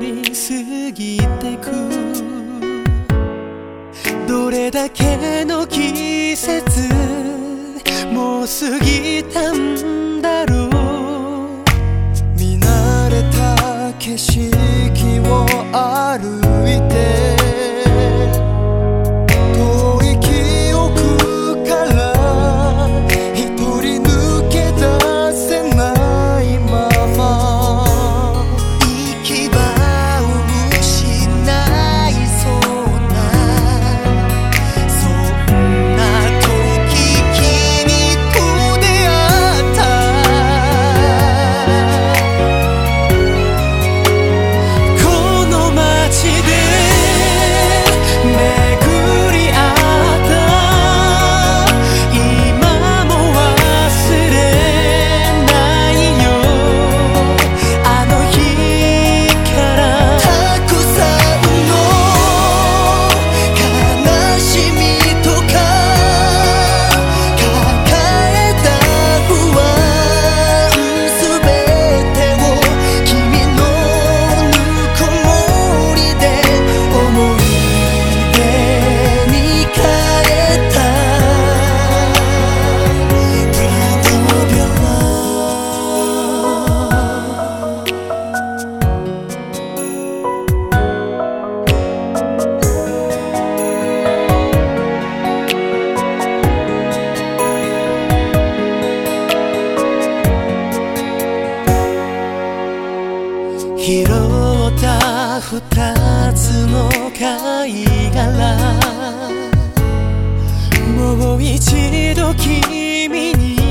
り過ぎてく。どれだけの季節もう過ぎたんだろう。見慣れた景色を歩二つの貝殻。もう一度君に